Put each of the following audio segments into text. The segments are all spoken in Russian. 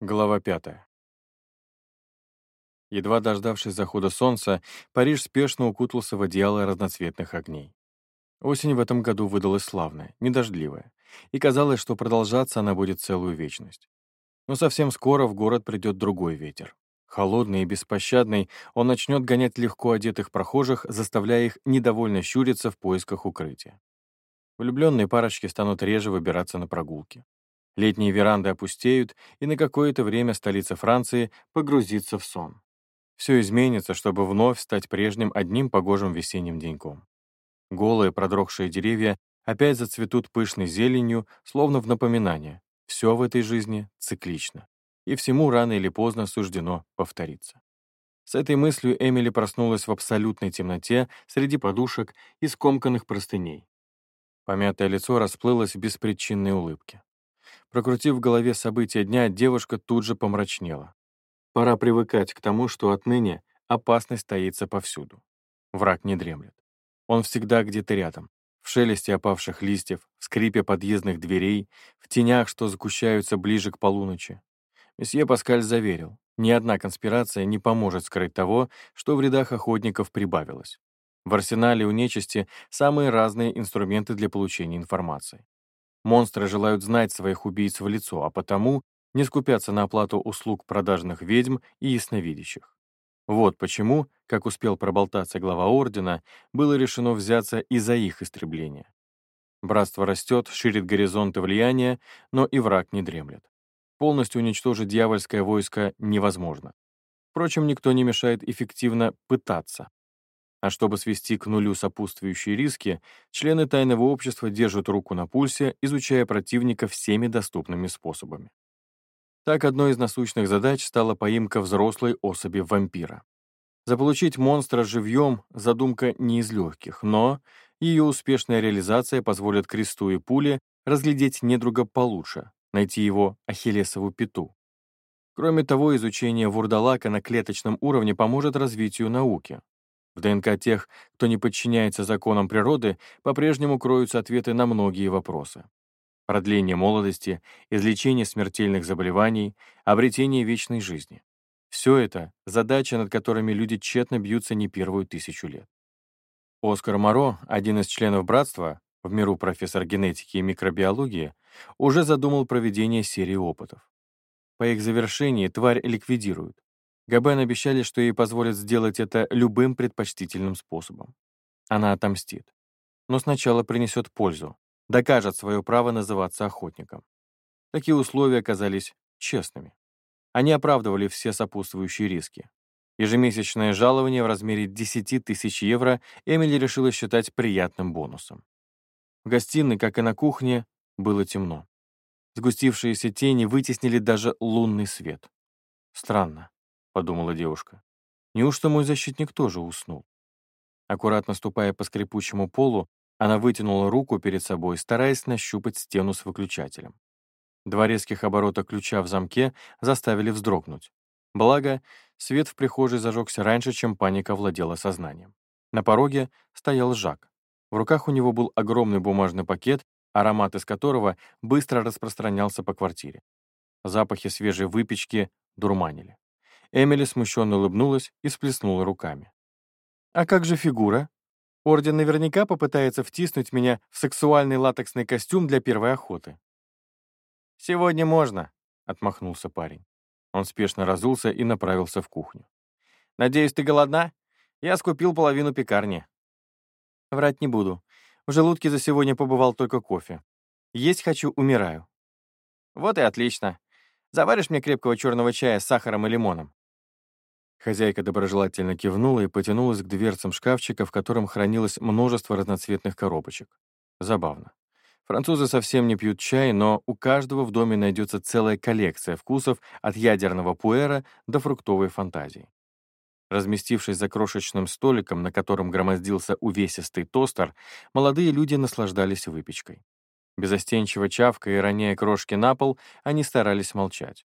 Глава пятая. Едва дождавшись захода солнца, Париж спешно укутался в одеяло разноцветных огней. Осень в этом году выдалась славная, недождливая, и казалось, что продолжаться она будет целую вечность. Но совсем скоро в город придет другой ветер. Холодный и беспощадный, он начнет гонять легко одетых прохожих, заставляя их недовольно щуриться в поисках укрытия. Влюбленные парочки станут реже выбираться на прогулки. Летние веранды опустеют, и на какое-то время столица Франции погрузится в сон. Все изменится, чтобы вновь стать прежним одним погожим весенним деньком. Голые продрогшие деревья опять зацветут пышной зеленью, словно в напоминание. Все в этой жизни циклично, и всему рано или поздно суждено повториться. С этой мыслью Эмили проснулась в абсолютной темноте среди подушек и скомканных простыней. Помятое лицо расплылось в беспричинной улыбке. Прокрутив в голове события дня, девушка тут же помрачнела. Пора привыкать к тому, что отныне опасность таится повсюду. Враг не дремлет. Он всегда где-то рядом, в шелесте опавших листьев, в скрипе подъездных дверей, в тенях, что сгущаются ближе к полуночи. Месье Паскаль заверил, ни одна конспирация не поможет скрыть того, что в рядах охотников прибавилось. В арсенале у нечисти самые разные инструменты для получения информации. Монстры желают знать своих убийц в лицо, а потому не скупятся на оплату услуг продажных ведьм и ясновидящих. Вот почему, как успел проболтаться глава Ордена, было решено взяться и за их истребление. Братство растет, ширит горизонты влияния, но и враг не дремлет. Полностью уничтожить дьявольское войско невозможно. Впрочем, никто не мешает эффективно пытаться. А чтобы свести к нулю сопутствующие риски, члены тайного общества держат руку на пульсе, изучая противника всеми доступными способами. Так, одной из насущных задач стала поимка взрослой особи вампира. Заполучить монстра живьем — задумка не из легких, но ее успешная реализация позволит кресту и пуле разглядеть недруга получше, найти его ахиллесову пяту. Кроме того, изучение вурдалака на клеточном уровне поможет развитию науки, в ДНК тех, кто не подчиняется законам природы, по-прежнему кроются ответы на многие вопросы. Продление молодости, излечение смертельных заболеваний, обретение вечной жизни. Все это — задачи, над которыми люди тщетно бьются не первую тысячу лет. Оскар Моро, один из членов братства, в миру профессор генетики и микробиологии, уже задумал проведение серии опытов. По их завершении тварь ликвидируют, Габен обещали, что ей позволят сделать это любым предпочтительным способом. Она отомстит. Но сначала принесет пользу, докажет свое право называться охотником. Такие условия оказались честными. Они оправдывали все сопутствующие риски. Ежемесячное жалование в размере 10 тысяч евро Эмили решила считать приятным бонусом. В гостиной, как и на кухне, было темно. Сгустившиеся тени вытеснили даже лунный свет. Странно подумала девушка. Неужто мой защитник тоже уснул? Аккуратно ступая по скрипучему полу, она вытянула руку перед собой, стараясь нащупать стену с выключателем. Два резких оборота ключа в замке заставили вздрогнуть. Благо, свет в прихожей зажегся раньше, чем паника владела сознанием. На пороге стоял Жак. В руках у него был огромный бумажный пакет, аромат из которого быстро распространялся по квартире. Запахи свежей выпечки дурманили. Эмили смущенно улыбнулась и сплеснула руками. «А как же фигура? Орден наверняка попытается втиснуть меня в сексуальный латексный костюм для первой охоты». «Сегодня можно», — отмахнулся парень. Он спешно разулся и направился в кухню. «Надеюсь, ты голодна? Я скупил половину пекарни». «Врать не буду. В желудке за сегодня побывал только кофе. Есть хочу, умираю». «Вот и отлично. Заваришь мне крепкого черного чая с сахаром и лимоном?» Хозяйка доброжелательно кивнула и потянулась к дверцам шкафчика, в котором хранилось множество разноцветных коробочек. Забавно. Французы совсем не пьют чай, но у каждого в доме найдется целая коллекция вкусов от ядерного пуэра до фруктовой фантазии. Разместившись за крошечным столиком, на котором громоздился увесистый тостер, молодые люди наслаждались выпечкой. Безостенчиво чавкая и роняя крошки на пол, они старались молчать.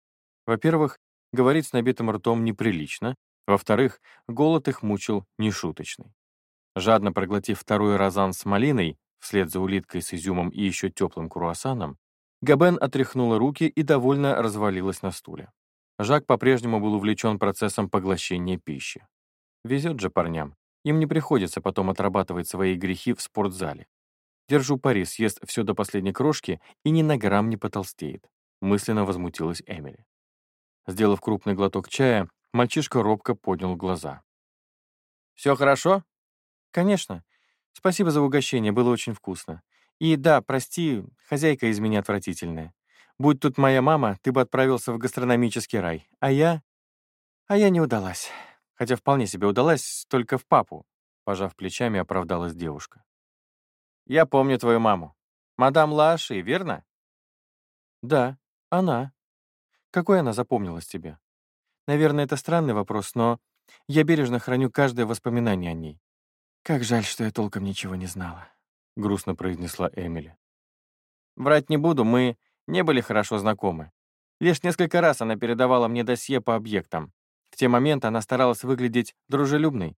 Во-первых, говорить с набитым ртом неприлично, во-вторых, голод их мучил нешуточный. Жадно проглотив второй розан с малиной, вслед за улиткой с изюмом и еще теплым круассаном, Габен отряхнула руки и довольно развалилась на стуле. Жак по-прежнему был увлечен процессом поглощения пищи. Везет же парням. Им не приходится потом отрабатывать свои грехи в спортзале. Держу пари, съест все до последней крошки и ни на грамм не потолстеет. Мысленно возмутилась Эмили. Сделав крупный глоток чая, мальчишка робко поднял глаза. «Все хорошо?» «Конечно. Спасибо за угощение, было очень вкусно. И да, прости, хозяйка из меня отвратительная. Будь тут моя мама, ты бы отправился в гастрономический рай. А я... А я не удалась. Хотя вполне себе удалась, только в папу. Пожав плечами, оправдалась девушка. Я помню твою маму. Мадам Лаши, верно? Да, она. Какой она запомнилась тебе? Наверное, это странный вопрос, но я бережно храню каждое воспоминание о ней. Как жаль, что я толком ничего не знала, грустно произнесла Эмили. Врать не буду, мы не были хорошо знакомы. Лишь несколько раз она передавала мне досье по объектам. В те моменты она старалась выглядеть дружелюбной,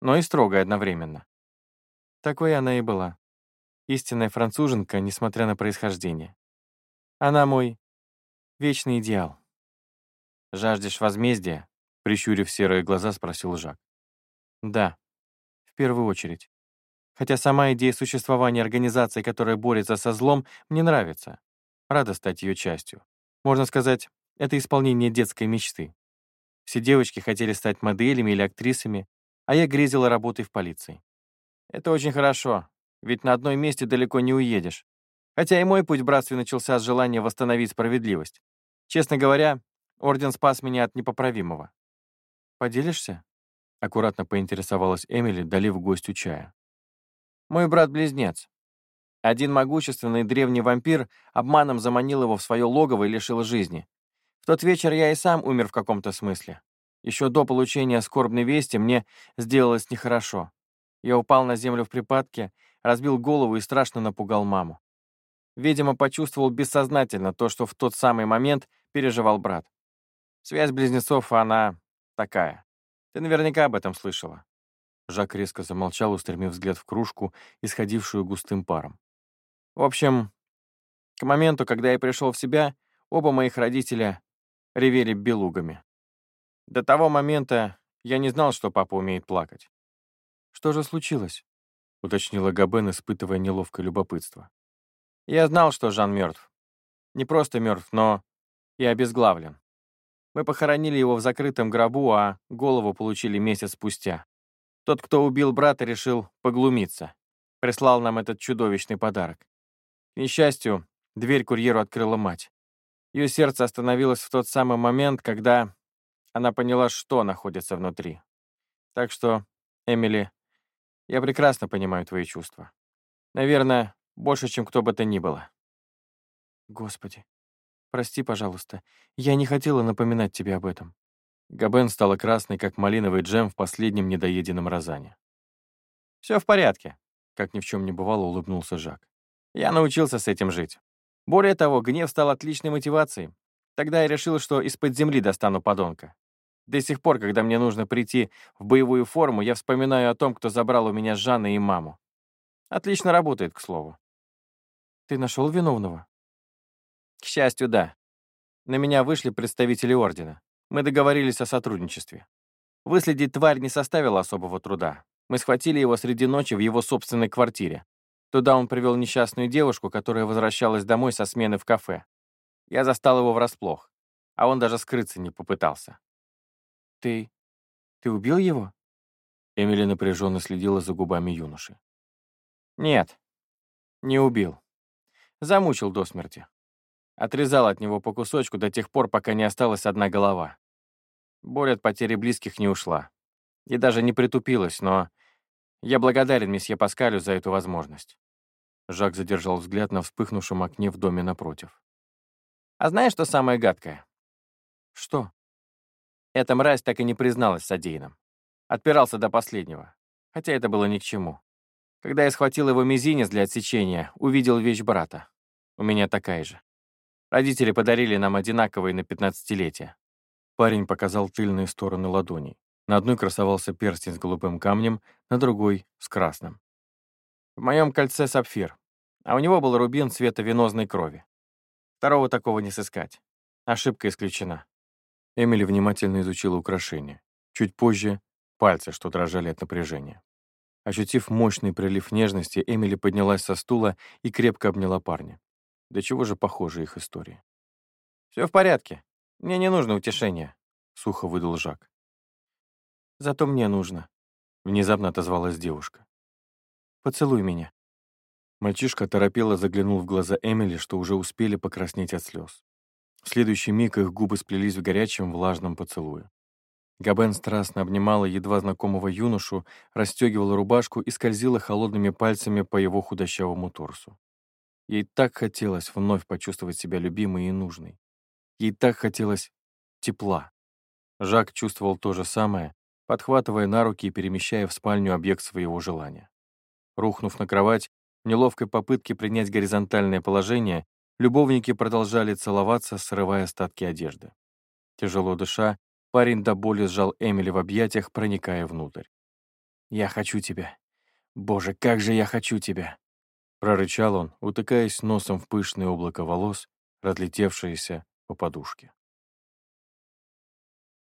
но и строгой одновременно. Такой она и была. Истинная француженка, несмотря на происхождение. Она мой вечный идеал. «Жаждешь возмездия?» — прищурив серые глаза, спросил Жак. «Да, в первую очередь. Хотя сама идея существования организации, которая борется со злом, мне нравится. Рада стать ее частью. Можно сказать, это исполнение детской мечты. Все девочки хотели стать моделями или актрисами, а я грезила работой в полиции. Это очень хорошо, ведь на одной месте далеко не уедешь. Хотя и мой путь в братстве начался с желания восстановить справедливость. Честно говоря, орден спас меня от непоправимого. «Поделишься?» — аккуратно поинтересовалась Эмили, долив гостю чая. «Мой брат-близнец. Один могущественный древний вампир обманом заманил его в свое логово и лишил жизни. В тот вечер я и сам умер в каком-то смысле. Еще до получения скорбной вести мне сделалось нехорошо. Я упал на землю в припадке, разбил голову и страшно напугал маму. Видимо, почувствовал бессознательно то, что в тот самый момент переживал брат. Связь близнецов, она такая. Ты наверняка об этом слышала. Жак резко замолчал, устремив взгляд в кружку, исходившую густым паром. В общем, к моменту, когда я пришел в себя, оба моих родителя ревели белугами. До того момента я не знал, что папа умеет плакать. «Что же случилось?» — уточнила Габен, испытывая неловкое любопытство. «Я знал, что Жан мертв. Не просто мертв, но и обезглавлен. Мы похоронили его в закрытом гробу, а голову получили месяц спустя. Тот, кто убил брата, решил поглумиться. Прислал нам этот чудовищный подарок. К несчастью, дверь курьеру открыла мать. Ее сердце остановилось в тот самый момент, когда она поняла, что находится внутри. Так что, Эмили, я прекрасно понимаю твои чувства. Наверное, больше, чем кто бы то ни было. Господи, прости, пожалуйста. Я не хотела напоминать тебе об этом. Габен стала красной, как малиновый джем в последнем недоеденном розане. «Все в порядке», — как ни в чем не бывало, улыбнулся Жак. Я научился с этим жить. Более того, гнев стал отличной мотивацией. Тогда я решил, что из-под земли достану подонка. До сих пор, когда мне нужно прийти в боевую форму, я вспоминаю о том, кто забрал у меня Жанна и маму. Отлично работает, к слову. Ты нашел виновного? К счастью, да. На меня вышли представители Ордена. Мы договорились о сотрудничестве. Выследить тварь не составило особого труда. Мы схватили его среди ночи в его собственной квартире. Туда он привел несчастную девушку, которая возвращалась домой со смены в кафе. Я застал его врасплох, а он даже скрыться не попытался. «Ты... ты убил его?» Эмили напряженно следила за губами юноши. «Нет, не убил. Замучил до смерти. Отрезал от него по кусочку до тех пор, пока не осталась одна голова. Боль от потери близких не ушла. И даже не притупилась, но я благодарен месье Паскалю за эту возможность. Жак задержал взгляд на вспыхнувшем окне в доме напротив. А знаешь, что самое гадкое? Что? Эта мразь так и не призналась содеянным. Отпирался до последнего. Хотя это было ни к чему. Когда я схватил его мизинец для отсечения, увидел вещь брата. У меня такая же. Родители подарили нам одинаковые на пятнадцатилетие. Парень показал тыльные стороны ладоней. На одной красовался перстень с голубым камнем, на другой — с красным. В моем кольце сапфир, а у него был рубин цвета венозной крови. Второго такого не сыскать. Ошибка исключена». Эмили внимательно изучила украшение. Чуть позже — пальцы, что дрожали от напряжения. Ощутив мощный прилив нежности, Эмили поднялась со стула и крепко обняла парня. До чего же похожи их истории. «Все в порядке. Мне не нужно утешения», — сухо выдал Жак. «Зато мне нужно», — внезапно отозвалась девушка. «Поцелуй меня». Мальчишка торопело заглянул в глаза Эмили, что уже успели покраснеть от слез. В следующий миг их губы сплелись в горячем влажном поцелуе. Габен страстно обнимала едва знакомого юношу, расстегивала рубашку и скользила холодными пальцами по его худощавому торсу. Ей так хотелось вновь почувствовать себя любимой и нужной. Ей так хотелось тепла. Жак чувствовал то же самое, подхватывая на руки и перемещая в спальню объект своего желания. Рухнув на кровать, в неловкой попытке принять горизонтальное положение, любовники продолжали целоваться, срывая остатки одежды. Тяжело дыша, парень до боли сжал Эмили в объятиях, проникая внутрь. «Я хочу тебя. Боже, как же я хочу тебя!» Прорычал он, утыкаясь носом в пышное облако волос, разлетевшееся по подушке.